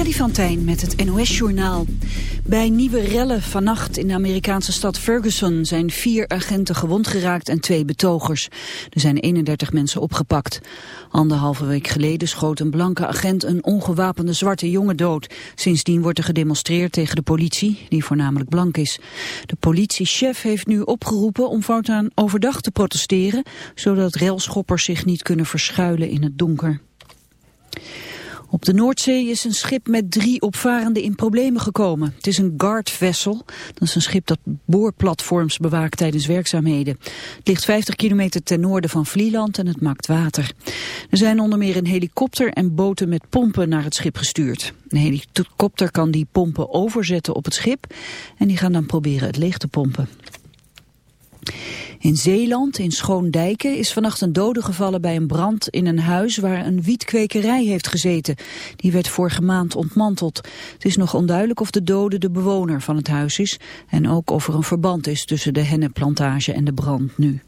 Freddy van Tijn met het NOS-journaal. Bij nieuwe rellen vannacht in de Amerikaanse stad Ferguson zijn vier agenten gewond geraakt en twee betogers. Er zijn 31 mensen opgepakt. Anderhalve week geleden schoot een blanke agent een ongewapende zwarte jongen dood. Sindsdien wordt er gedemonstreerd tegen de politie, die voornamelijk blank is. De politiechef heeft nu opgeroepen om voortaan overdag te protesteren, zodat relschoppers zich niet kunnen verschuilen in het donker. Op de Noordzee is een schip met drie opvarenden in problemen gekomen. Het is een guard vessel. Dat is een schip dat boorplatforms bewaakt tijdens werkzaamheden. Het ligt 50 kilometer ten noorden van Vlieland en het maakt water. Er zijn onder meer een helikopter en boten met pompen naar het schip gestuurd. Een helikopter kan die pompen overzetten op het schip en die gaan dan proberen het leeg te pompen. In Zeeland, in Schoondijken, is vannacht een dode gevallen bij een brand in een huis waar een wietkwekerij heeft gezeten. Die werd vorige maand ontmanteld. Het is nog onduidelijk of de dode de bewoner van het huis is en ook of er een verband is tussen de henneplantage en de brand nu.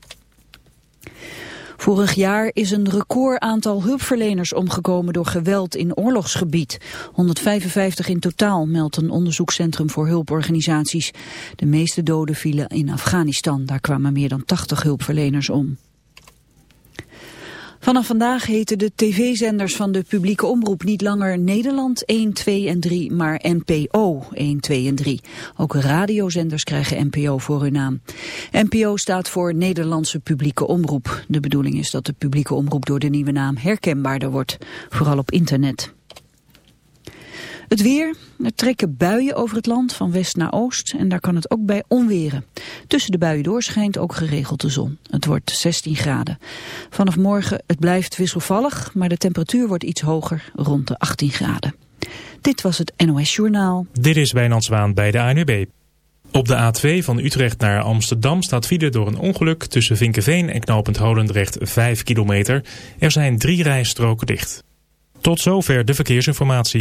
Vorig jaar is een record aantal hulpverleners omgekomen door geweld in oorlogsgebied. 155 in totaal, meldt een onderzoekscentrum voor hulporganisaties. De meeste doden vielen in Afghanistan. Daar kwamen meer dan 80 hulpverleners om. Vanaf vandaag heten de tv-zenders van de publieke omroep niet langer Nederland 1, 2 en 3, maar NPO 1, 2 en 3. Ook radiozenders krijgen NPO voor hun naam. NPO staat voor Nederlandse publieke omroep. De bedoeling is dat de publieke omroep door de nieuwe naam herkenbaarder wordt, vooral op internet. Het weer, er trekken buien over het land van west naar oost en daar kan het ook bij onweren. Tussen de buien door schijnt ook geregeld de zon. Het wordt 16 graden. Vanaf morgen het blijft wisselvallig, maar de temperatuur wordt iets hoger, rond de 18 graden. Dit was het NOS Journaal. Dit is Wijnand Zwaan bij de ANUB. Op de A2 van Utrecht naar Amsterdam staat file door een ongeluk tussen Vinkenveen en knooppunt Holendrecht 5 kilometer. Er zijn drie rijstroken dicht. Tot zover de verkeersinformatie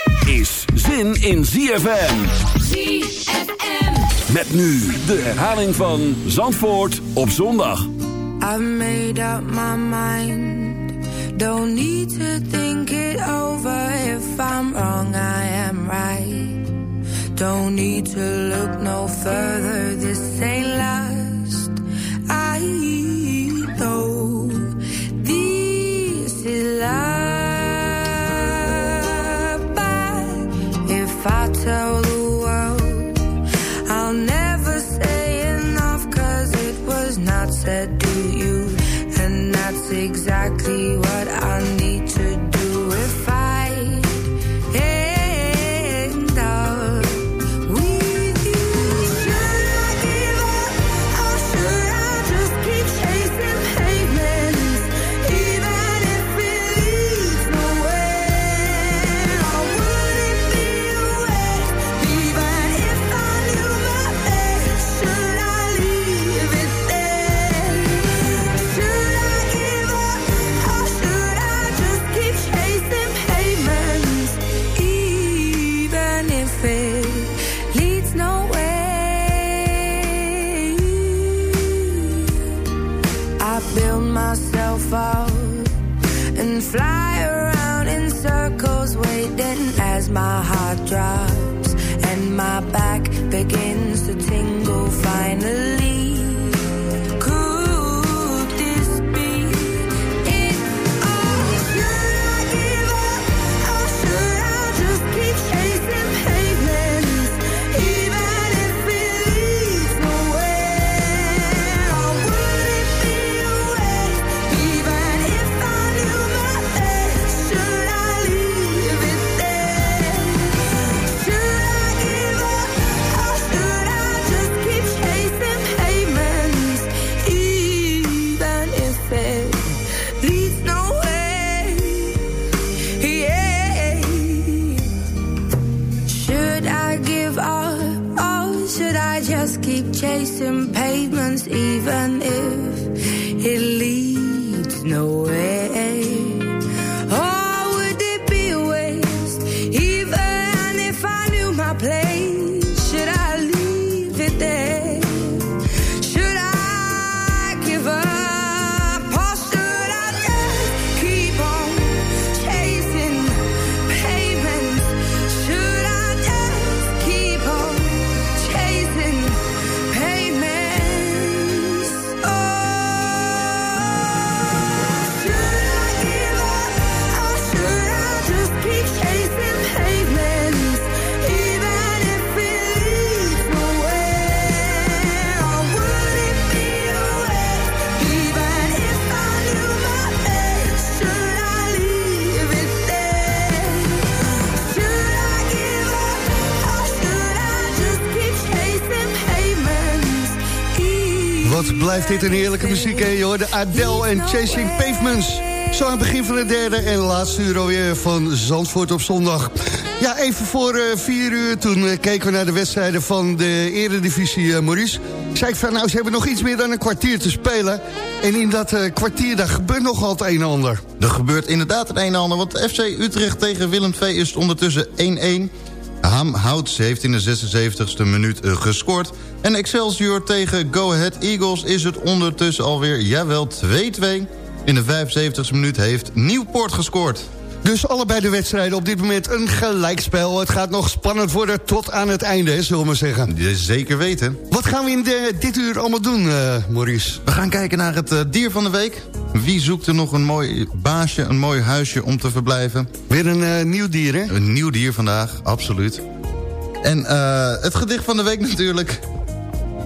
Is zin in ZFM. ZFM. Met nu de herhaling van Zandvoort op zondag. I've made up my mind. Don't need to think it over. If I'm wrong, I am right. Don't need to look no further. This ain't last. I said my heart drops and my back begins blijft dit een heerlijke muziek, hè? Je hoorde Adele en Chasing Pavements. Zo aan het begin van de derde en laatste uur alweer van Zandvoort op zondag. Ja, even voor uh, vier uur, toen uh, keken we naar de wedstrijden van de eredivisie, uh, Maurice. Zei ik van, nou, ze hebben nog iets meer dan een kwartier te spelen. En in dat kwartier, daar gebeurt nogal het een en ander. Er gebeurt inderdaad het een en ander, want FC Utrecht tegen Willem II is ondertussen 1-1... Ham Houts heeft in de 76e minuut eh, gescoord. En Excelsior tegen Go Ahead Eagles is het ondertussen alweer, jawel, 2-2. In de 75e minuut heeft Nieuwpoort gescoord. Dus allebei de wedstrijden op dit moment een gelijkspel. Het gaat nog spannend worden tot aan het einde, zullen we maar zeggen. Zeker weten. Wat gaan we in de, dit uur allemaal doen, uh, Maurice? We gaan kijken naar het uh, dier van de week. Wie zoekt er nog een mooi baasje, een mooi huisje om te verblijven? Weer een uh, nieuw dier, hè? Een nieuw dier vandaag, absoluut. En het gedicht van de week natuurlijk.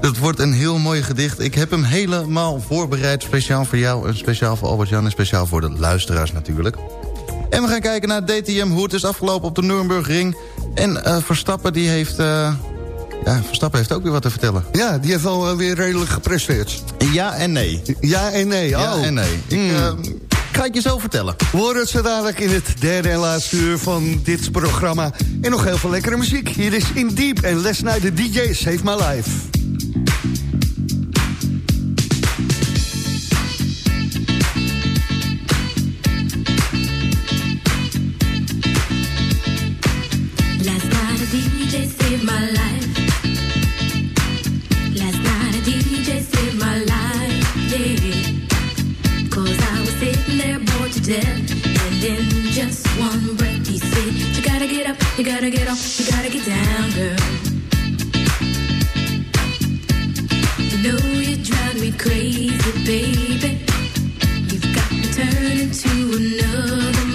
Het wordt een heel mooi gedicht. Ik heb hem helemaal voorbereid. Speciaal voor jou en speciaal voor Albert-Jan... en speciaal voor de luisteraars natuurlijk. En we gaan kijken naar DTM, hoe het is afgelopen op de Nürburgring. En uh, Verstappen, die heeft... Uh, ja, Verstappen heeft ook weer wat te vertellen. Ja, die heeft al weer redelijk gepresteerd. Ja en nee. Ja en nee, oh. Ja en nee. Ik hmm. ga het je zo vertellen. We horen het zo dadelijk in het derde en laatste uur van dit programma. En nog heel veel lekkere muziek. Hier is In Deep en Les Night, de DJ Save My Life. You gotta get up, you gotta get down, girl. You know you drive me crazy, baby. You've got to turn into another.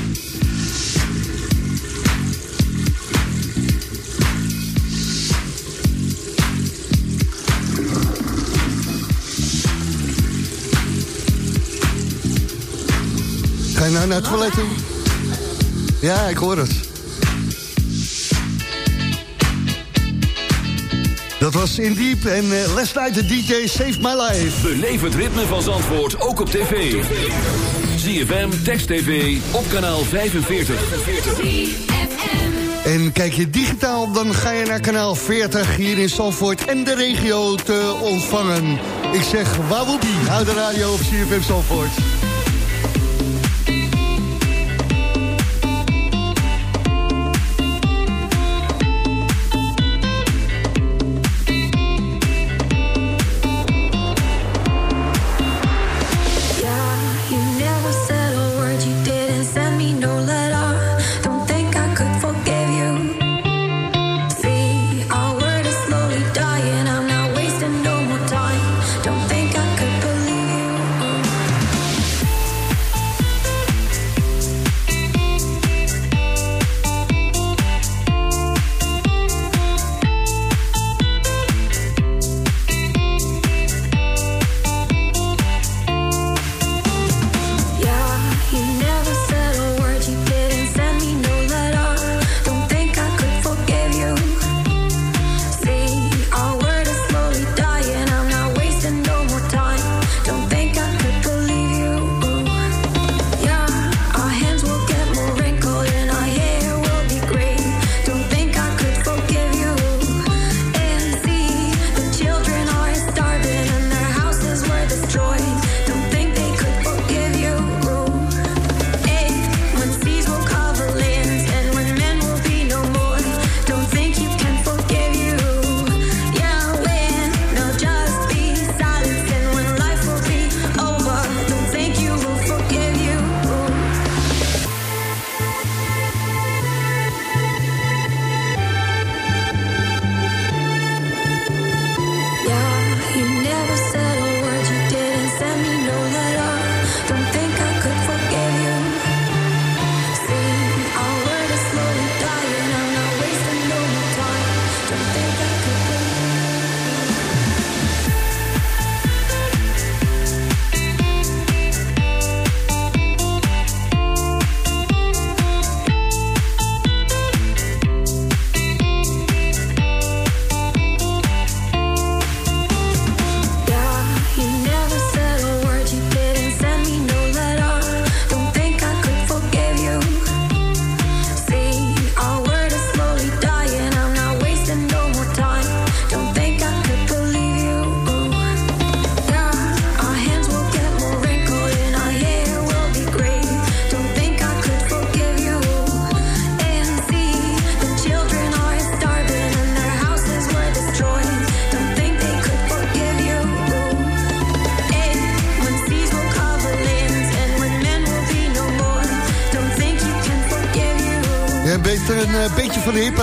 Ga je nou naar het toilet toe? Ja, ik hoor het. Dat was In Deep en uh, Last Night the DJ Saved My Life. Beleef het ritme van Zandvoort ook op tv. ZFM, Text TV, op kanaal 45. En kijk je digitaal, dan ga je naar kanaal 40 hier in Zandvoort en de regio te ontvangen. Ik zeg wawoepie, hou de radio op CFM Zandvoort.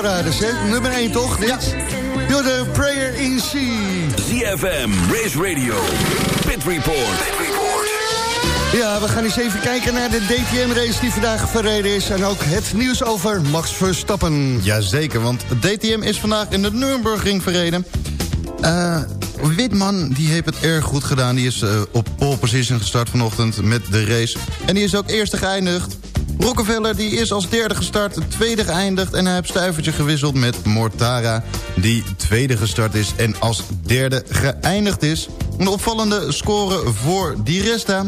De hipparades, hè? Nummer 1 toch? Ja. You're the prayer in C. ZFM, Race Radio, Pit Report. Pit Report. Ja, we gaan eens even kijken naar de DTM-race die vandaag verreden is. En ook het nieuws over Max Verstappen. Jazeker, want DTM is vandaag in de Nürburgring verreden. Uh, Witman die heeft het erg goed gedaan. Die is uh, op pole position gestart vanochtend met de race. En die is ook eerste geëindigd. Rockefeller die is als derde gestart, tweede geëindigd... en hij heeft stuivertje gewisseld met Mortara, die tweede gestart is... en als derde geëindigd is. Een opvallende score voor Di Resta...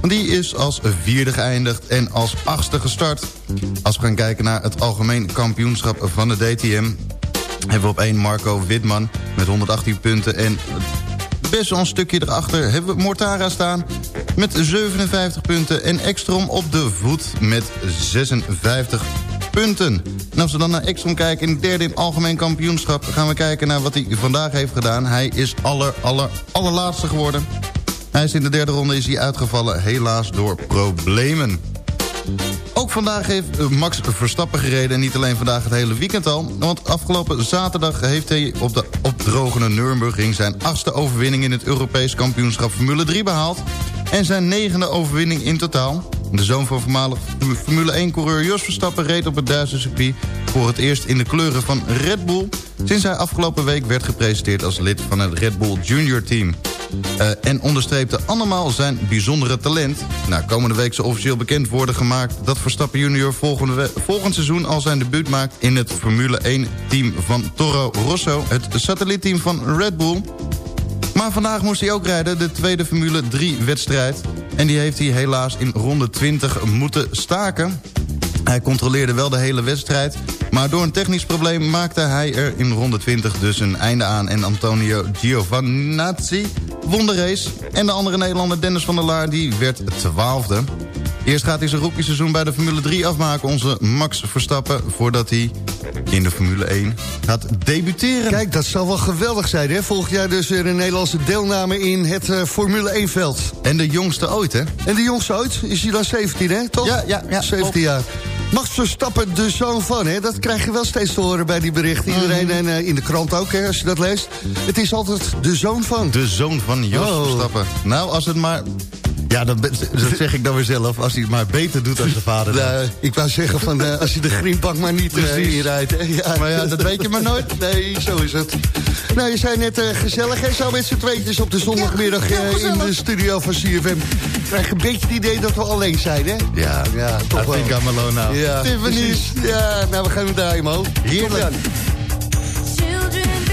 Want die is als vierde geëindigd en als achtste gestart. Als we gaan kijken naar het algemeen kampioenschap van de DTM... hebben we op één Marco Witman met 118 punten... en best wel een stukje erachter hebben we Mortara staan met 57 punten... en Ekstrom op de voet met 56 punten. En als we dan naar Ekstrom kijken in het derde in algemeen kampioenschap... gaan we kijken naar wat hij vandaag heeft gedaan. Hij is aller, aller, allerlaatste geworden. Hij is in de derde ronde is hij uitgevallen, helaas door problemen. Ook vandaag heeft eh, Max Verstappen gereden. En niet alleen vandaag het hele weekend al. Want afgelopen zaterdag heeft hij op de opdrogende Nürburgring... zijn achtste overwinning in het Europees kampioenschap Formule 3 behaald. En zijn negende overwinning in totaal. De zoon van voormalig Formule 1-coureur Jos Verstappen reed op het Duitse circuit... voor het eerst in de kleuren van Red Bull... sinds hij afgelopen week werd gepresenteerd als lid van het Red Bull Junior Team. Uh, en onderstreepte allemaal zijn bijzondere talent. Nou, komende week zal officieel bekend worden gemaakt... dat Verstappen junior volgende volgend seizoen al zijn debuut maakt... in het Formule 1-team van Toro Rosso... het satellietteam van Red Bull... Maar vandaag moest hij ook rijden, de tweede Formule 3-wedstrijd. En die heeft hij helaas in ronde 20 moeten staken. Hij controleerde wel de hele wedstrijd. Maar door een technisch probleem maakte hij er in ronde 20 dus een einde aan. En Antonio Giovanazzi won de race. En de andere Nederlander Dennis van der Laar die werd twaalfde. Eerst gaat hij zijn rookie seizoen bij de Formule 3 afmaken. Onze Max Verstappen voordat hij in de Formule 1 gaat debuteren. Kijk, dat zal wel geweldig zijn, hè? Volgend jaar dus weer een Nederlandse deelname in het uh, Formule 1-veld. En de jongste ooit, hè? En de jongste ooit? Is hij dan 17, hè? Toch? Ja, ja, ja. 17 jaar. Max Verstappen, de zoon van, hè? Dat krijg je wel steeds te horen bij die berichten. Iedereen mhm. en uh, in de krant ook, hè, als je dat leest. Het is altijd de zoon van. De zoon van Jos oh. Verstappen. Nou, als het maar ja, dat, dat, zeg ik dan weer zelf. Als hij het maar beter doet dan zijn vader. Nou, ik wou zeggen, van, uh, als je de greenbank maar niet uh, rijdt. Ja. Maar ja, dat weet je maar nooit. Nee, zo is het. Nou, je zei net uh, gezellig. Hè? Zo met z'n tweetjes op de zondagmiddag in de studio van CFM. Krijg je een beetje het idee dat we alleen zijn, hè? Ja, ja toch wel. Think I'm alone now. Ja, Tiffany's. Ja, nou, we gaan hem draaien, man. Heerlijk. That's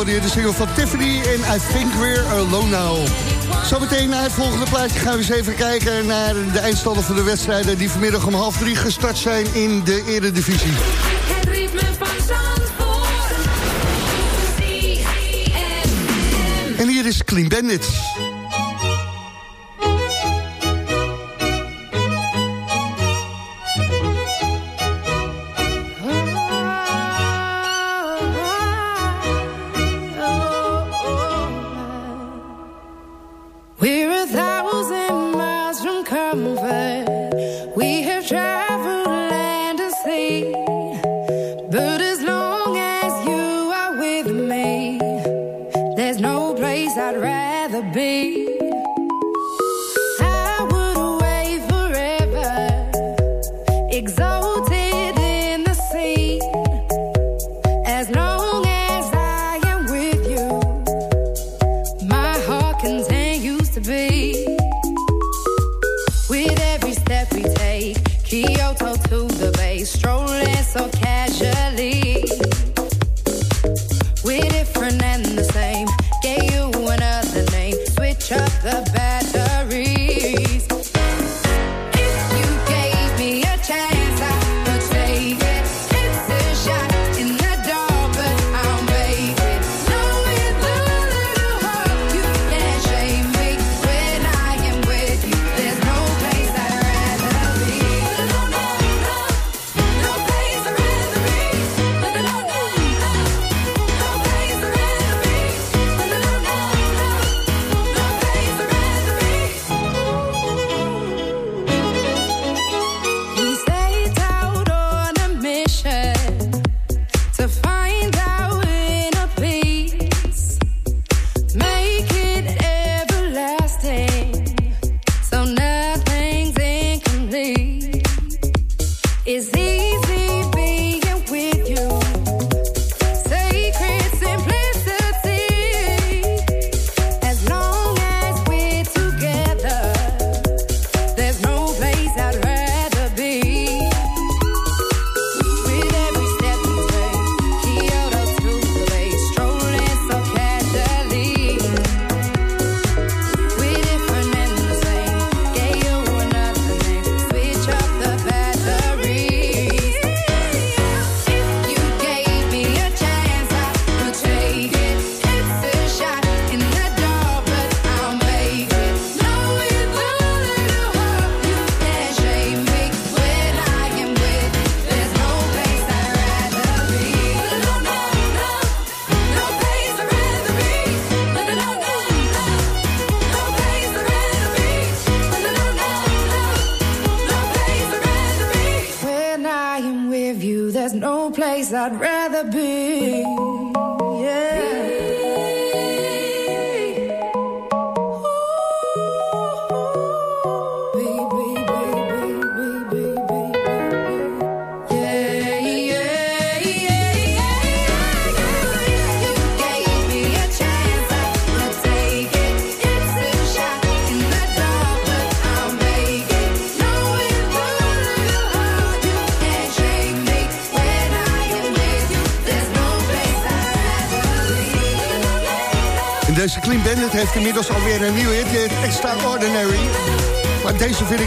hoorde je de single van Tiffany en I Think We're Alone Now. Zometeen na het volgende plaatje gaan we eens even kijken naar de eindstanden van de wedstrijden... die vanmiddag om half drie gestart zijn in de eredivisie. Het ritme van Zandvoort. En hier is Clean Bandits.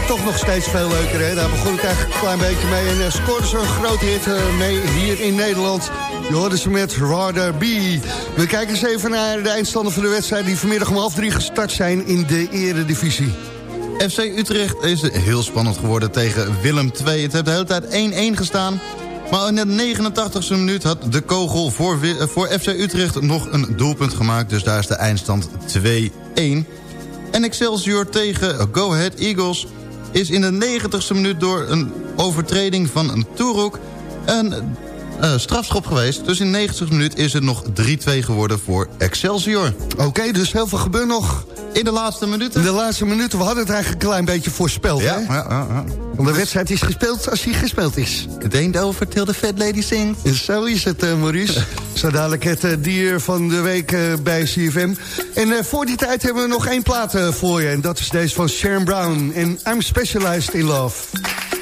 Toch nog steeds veel leuker. Hè? Daar begon ik eigenlijk een klein beetje mee. En uh, scoorde ze een grote hit eh, mee hier in Nederland. Je hoorde ze met B. We kijken eens even naar de eindstanden van de wedstrijd... die vanmiddag om half drie gestart zijn in de eredivisie. FC Utrecht is heel spannend geworden tegen Willem II. Het heeft de hele tijd 1-1 gestaan. Maar in de 89e minuut had de kogel voor, eh, voor FC Utrecht nog een doelpunt gemaakt. Dus daar is de eindstand 2-1. En Excelsior tegen Go Ahead Eagles is in de 90e minuut door een overtreding van een Turok een eh, strafschop geweest. Dus in de 90e minuut is het nog 3-2 geworden voor Excelsior. Oké, dus heel veel gebeurt nog. In de laatste minuten? In de laatste minuten, we hadden het eigenlijk een klein beetje voorspeld. Ja, hè? ja, ja, ja. Want de wedstrijd is gespeeld als hij gespeeld is. Het ain't over till the fat lady sings. Zo is het, eh, Maurice. Zo dadelijk het eh, dier van de week bij CFM. En voor die tijd hebben we nog één plaat voor je. En dat is deze van Sharon Brown. En I'm Specialized in Love.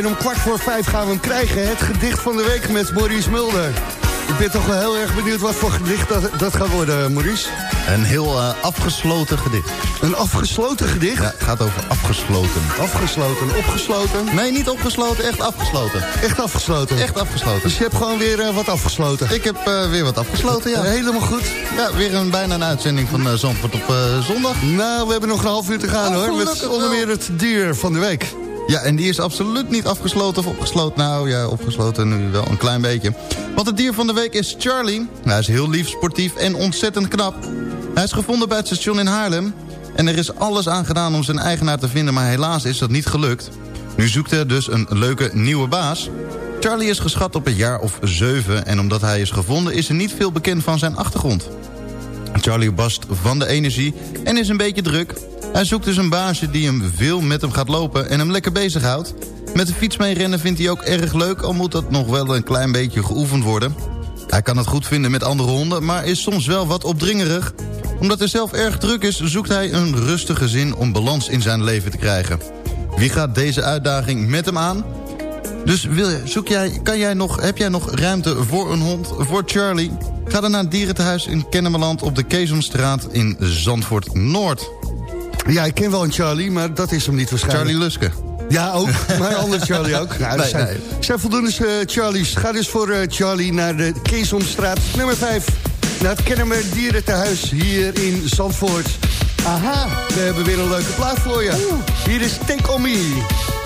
Zometeen om kwart voor vijf gaan we hem krijgen. Het gedicht van de week met Maurice Mulder. Ik ben toch wel heel erg benieuwd wat voor gedicht dat, dat gaat worden, Maurice. Een heel uh, afgesloten gedicht. Een afgesloten gedicht? Ja, het gaat over afgesloten. Afgesloten, opgesloten? Nee, niet opgesloten, echt afgesloten. Echt afgesloten? Echt afgesloten. Dus je hebt gewoon weer uh, wat afgesloten? Ik heb uh, weer wat afgesloten, ja. helemaal goed. Ja, weer een, bijna een uitzending van Zandvoort op zondag. Nou, we hebben nog een half uur te gaan oh, hoor. Met onder meer het dier van de week. Ja, en die is absoluut niet afgesloten of opgesloten. Nou ja, opgesloten nu wel een klein beetje. Want het dier van de week is Charlie. Hij is heel lief, sportief en ontzettend knap. Hij is gevonden bij het station in Haarlem. En er is alles aan gedaan om zijn eigenaar te vinden, maar helaas is dat niet gelukt. Nu zoekt hij dus een leuke nieuwe baas. Charlie is geschat op een jaar of zeven... en omdat hij is gevonden is er niet veel bekend van zijn achtergrond. Charlie bast van de energie en is een beetje druk... Hij zoekt dus een baasje die hem veel met hem gaat lopen en hem lekker bezighoudt. Met de fiets mee rennen vindt hij ook erg leuk, al moet dat nog wel een klein beetje geoefend worden. Hij kan het goed vinden met andere honden, maar is soms wel wat opdringerig. Omdat hij zelf erg druk is, zoekt hij een rustige zin om balans in zijn leven te krijgen. Wie gaat deze uitdaging met hem aan? Dus wil, zoek jij, kan jij nog, heb jij nog ruimte voor een hond, voor Charlie? Ga dan naar het dierentehuis in Kennemerland op de Keesomstraat in Zandvoort Noord. Ja, ik ken wel een Charlie, maar dat is hem niet waarschijnlijk. Charlie Luske. Ja, ook. Maar een andere Charlie ook. Nou, nee, zijn, nee. zijn voldoende uh, Charlies. Ga dus voor uh, Charlie naar de Keesomstraat nummer 5. Naar het Kennemer Dierentehuis hier in Zandvoort. Aha, we hebben weer een leuke plaat voor je. Hier is Take On Me.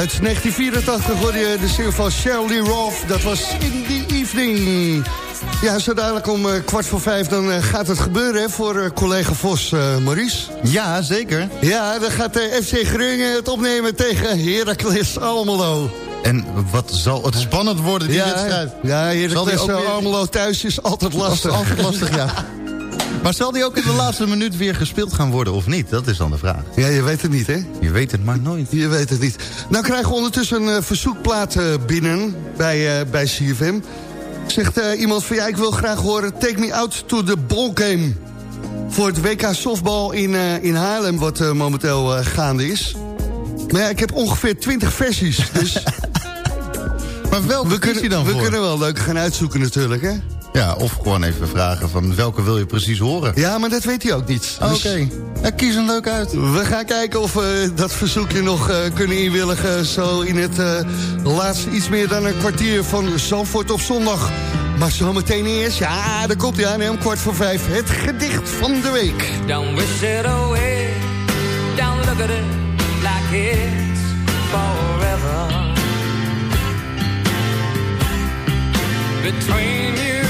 Uit 1984 hoorde je de single van Shirley Roth. Dat was In the Evening. Ja, zo dadelijk om uh, kwart voor vijf dan uh, gaat het gebeuren hè, voor uh, collega Vos, Maurice. Ja, zeker. Ja, dan gaat de FC Groningen het opnemen tegen Heracles Almelo. En wat zal het spannend worden, die ja, wedstrijd? Ja, Heracles. Almelo thuis is altijd lastig. Altijd lastig, ja. Maar zal die ook in de laatste minuut weer gespeeld gaan worden of niet? Dat is dan de vraag. Ja, je weet het niet, hè? Je weet het maar nooit. Je weet het niet. Nou krijgen we ondertussen een uh, verzoekplaat uh, binnen bij, uh, bij CFM. Zegt iemand van, ja, ik wil graag horen... Take me out to the ball game. Voor het WK softbal in, in Haarlem, wat momenteel gaande is. Maar ja, ik heb ongeveer 20 versies, dus... maar welke we kunnen, dan We voor? kunnen wel leuk gaan uitzoeken natuurlijk, hè? Ja, of gewoon even vragen van welke wil je precies horen? Ja, maar dat weet hij ook niet. Oké, dus okay. ja, kies een leuk uit. We gaan kijken of we dat verzoekje nog uh, kunnen inwilligen... zo in het uh, laatste iets meer dan een kwartier van Zandvoort op zondag. Maar zometeen eerst, ja, daar komt hij aan om kwart voor vijf. Het gedicht van de week. Don't wish it away, don't look at it like it's forever. Between you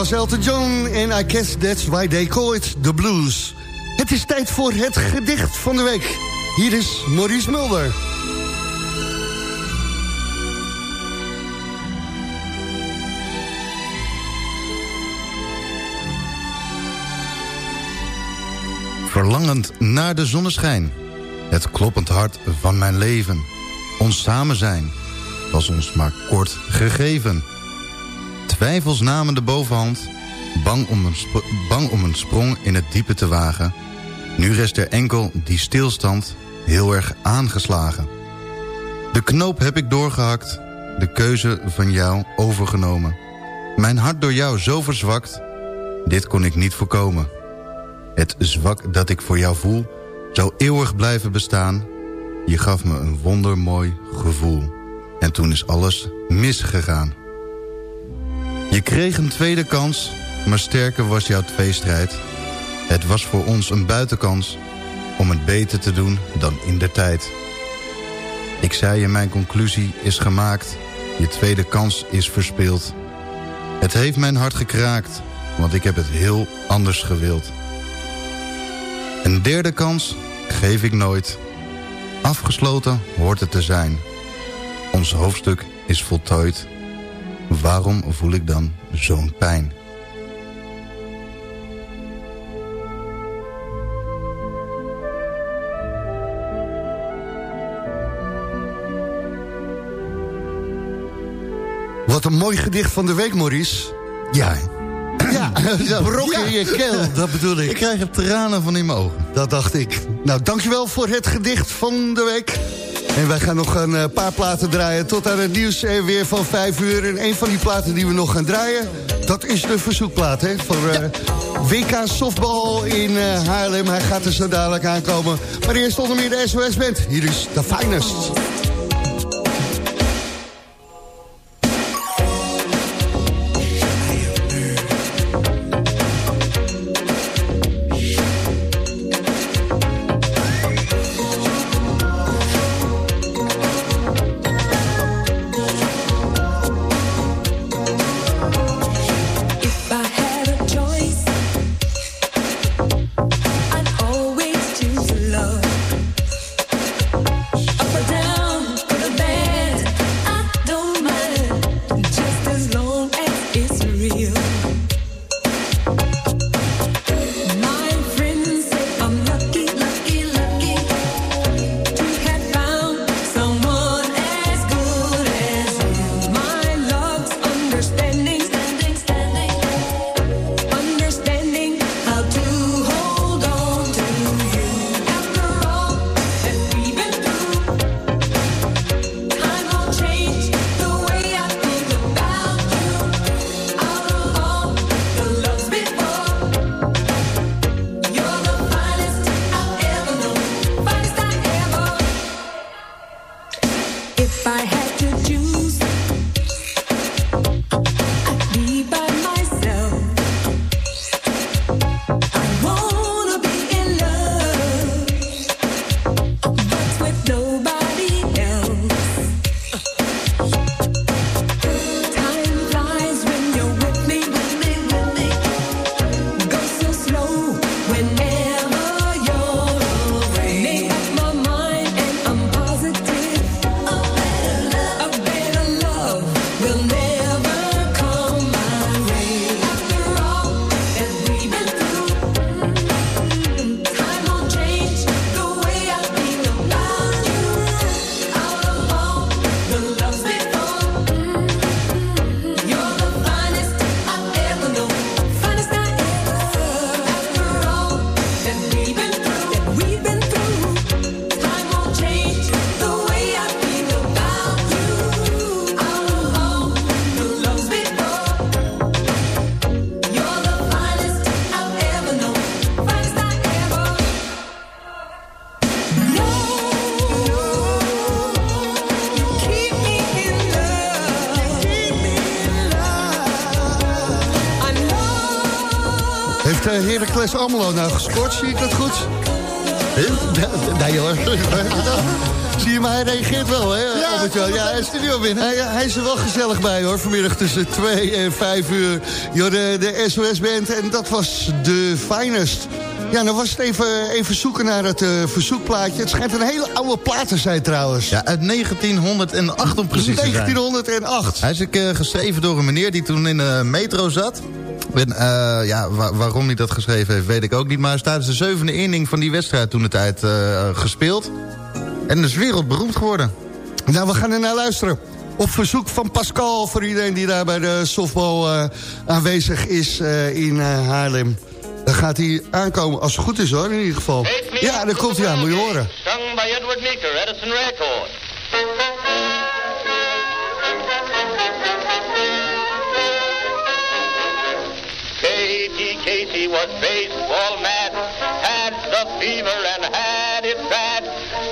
was Elton John en I guess that's why they call it the blues. Het is tijd voor het gedicht van de week. Hier is Maurice Mulder. Verlangend naar de zonneschijn. Het kloppend hart van mijn leven. Ons samen zijn was ons maar kort gegeven. Twijfels namen de bovenhand. Bang om, een sprong in het diepe te wagen. Nu rest er enkel die stilstand heel erg aangeslagen. De knoop heb ik doorgehakt. De keuze van jou overgenomen. Mijn hart door jou zo verzwakt. Dit kon ik niet voorkomen. Het zwak dat ik voor jou voel, zou eeuwig blijven bestaan. Je gaf me een wondermooi gevoel. En toen is alles misgegaan. Je kreeg een tweede kans, maar sterker was jouw tweestrijd. Het was voor ons een buitenkans om het beter te doen dan in de tijd. Ik zei je, mijn conclusie is gemaakt. Je tweede kans is verspeeld. Het heeft mijn hart gekraakt, want ik heb het heel anders gewild. Een derde kans geef ik nooit. Afgesloten hoort het te zijn. Ons hoofdstuk is voltooid. Waarom voel ik dan zo'n pijn? Wat een mooi gedicht van de week, Maurice. Ja, Ja, brok in je keel, dat bedoel ik. ik krijg er tranen van in mijn ogen. Dat dacht ik. Nou, dankjewel voor het gedicht van de week. En wij gaan nog een eh, paar platen draaien tot aan het nieuws eh, weer van 5 uur. En een van die platen die we nog gaan draaien, dat is de verzoekplaat hè, voor eh, WK Softball in Haarlem. Hij gaat er zo dadelijk aankomen. Maar eerst onder meer de SOS Band. Hier is The Finest. Heracles Almelo nou gescoord? Zie ik dat goed? Nee hoor. Zie je, maar hij reageert wel, hè, Ja, hij is er nu al binnen. Hij, hij is er wel gezellig bij, hoor. Vanmiddag tussen 2 en 5 uur. Joh, de, de SOS-band en dat was de finest. Ja, dan was het even, even zoeken naar het eh, verzoekplaatje. Het schijnt een hele oude plaat te zijn, trouwens. Ja, uit 1908 om precies te zijn. 1908. Hij is eh, geschreven door een meneer die toen in de metro zat. En, eh, ja, wa- waarom hij dat geschreven heeft, weet ik ook niet. Maar hij is tijdens de zevende inning van die wedstrijd toen de tijd eh, gespeeld. En is wereldberoemd geworden. Nou, we gaan er naar luisteren. Op verzoek van Pascal, voor iedereen die daar bij de softball eh, aanwezig is eh, in Haarlem. Dan gaat hij aankomen, als het goed is hoor, in ieder geval. Ja, daar komt hij aan, moet je horen. Sung by Edward Meeker, Edison Record. Casey was baseball mad, had the fever and had it bad.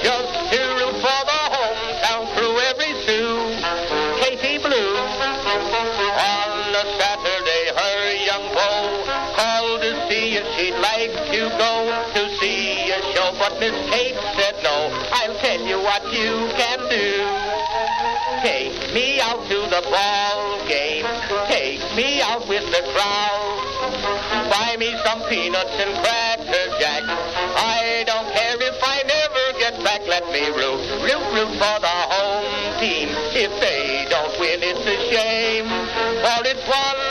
Just to root for the hometown crew every Sioux. Katie Blue. On a Saturday, her young beau called to see if she'd like to go to see a show, but Miss Kate said no. I'll tell you what you can do. Take me out to the ball me some peanuts and cracker jack. I don't care if I never get back. Let me root, root, root for the home team. If they don't win, it's a shame. For it's one,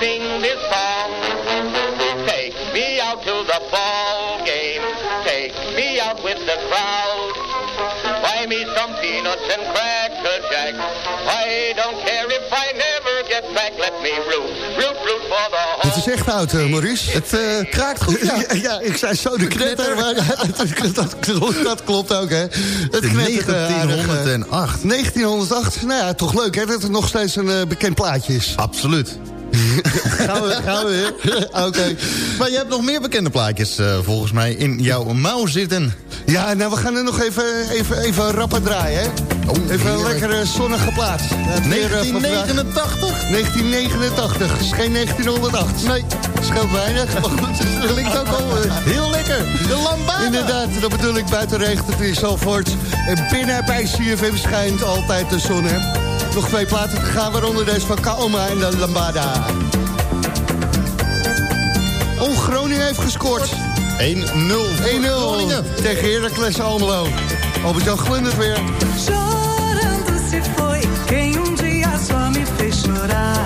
sing this song. Take me out to the ball game. Take me out with the crowd. Buy me some peanuts and cracker jack. I don't care if I never get back. Let me root, root, root for the home. Het is echt oud, eh, Maurice. Het eh, kraakt goed, ja. ja. ik zei zo de knetter, maar dat, dat, klopt- dat klopt ook, hè. Het eh. 1908. 1908, nou ja, toch leuk, hè, dat het nog steeds een eh, bekend plaatje is. Absoluut. gaan we, gaan we weer. Oké. Maar je hebt nog meer bekende plaatjes eh, volgens mij in jouw mouw zitten. Ja, nou, we gaan er nog even, even, even rapper draaien, hè. even een lekkere zonnige plaats. Ja, het weer, eh, van vandaag. 1989? 1989, is geen 1908. Nee, scheelt weinig, maar goed, het klinkt ook al eh, heel lekker. De lambada. Inderdaad, dat bedoel ik, buiten regent het in Zalvoort. En binnen bij CFM schijnt altijd de zon, hè. Nog twee platen te gaan, waaronder deze van Kaoma en de Lambada. Oh, Groningen heeft gescoord. 1-0 1-0 tegen Heracles Almelo. Albert-Jan glundert weer. Chorando se foi quem um dia só me fez chorar.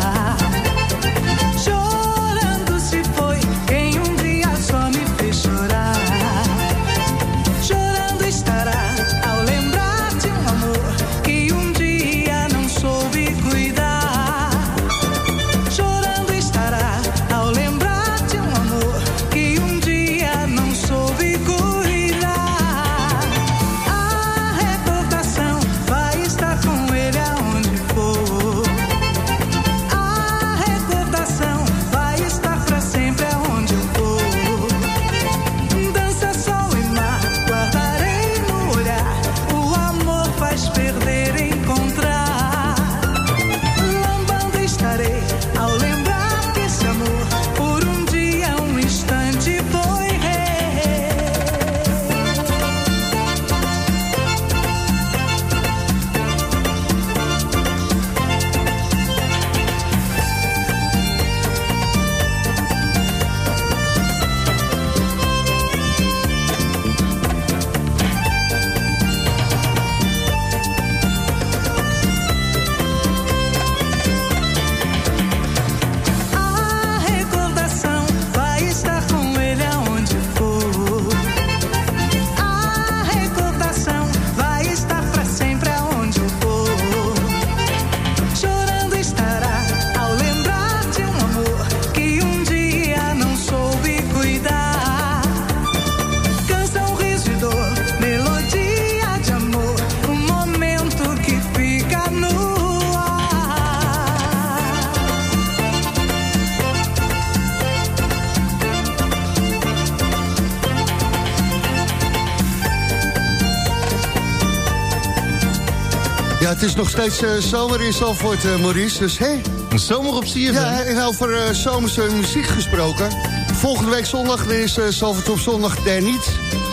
Steeds eh, zomer in Zalvoort, eh, Maurice. Dus hé. Een zomer op CFM. Ja, en over eh, zomerse muziek gesproken. Volgende week zondag is uh, Zalvoort op zondag er niet.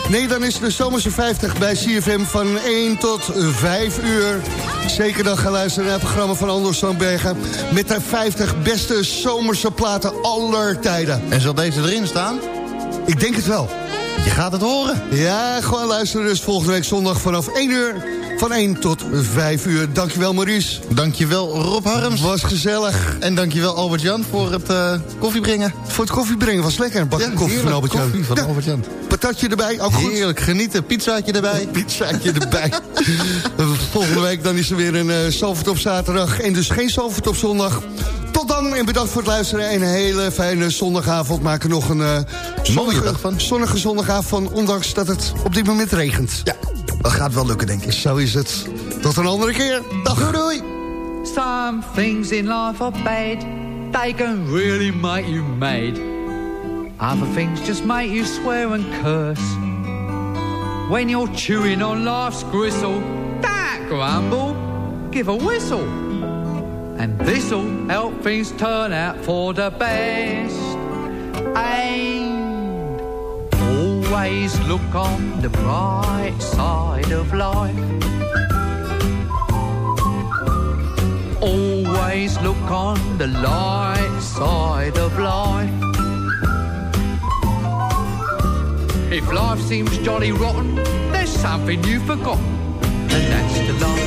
Nee, dan is de zomerse 50 bij CFM van 1 tot 5 uur. Zeker dan gaan luisteren naar het programma van Anders Sandbergen... met de 50 beste zomerse platen aller tijden. En zal deze erin staan? Ik denk het wel. Je gaat het horen. Ja, gewoon luisteren dus volgende week zondag vanaf 1 uur. Van 1 tot 5 uur. Dankjewel Maurice. Dankjewel Rob Harms. Was gezellig. En dankjewel Albert-Jan voor het uh, koffie brengen. Voor het koffie brengen was lekker. Een ja, koffie van Albert-Jan. koffie van ja. Albert-Jan. Patatje erbij, ook goed. Heerlijk genieten. Pizzaatje erbij. Pizzaatje erbij. Volgende week dan is er weer een uh, Salford op zaterdag. En dus geen Salford op zondag. Tot dan en bedankt voor het luisteren. En een hele fijne zondagavond. Maak er nog een uh, zonnige, zonnige zondagavond. Ondanks dat het op dit moment regent. Ja, dat gaat wel lukken denk ik. Zo is het. Tot een andere keer. Dag. Doei doei. Some things in life are bad. They can really make you mad. Other things just make you swear and curse. When you're chewing on life's gristle, don't grumble, give a whistle. And this'll help things turn out for the best. And always look on the bright side of life. Always look on the light side of life. If life seems jolly rotten, there's something you've forgotten. And that's to laugh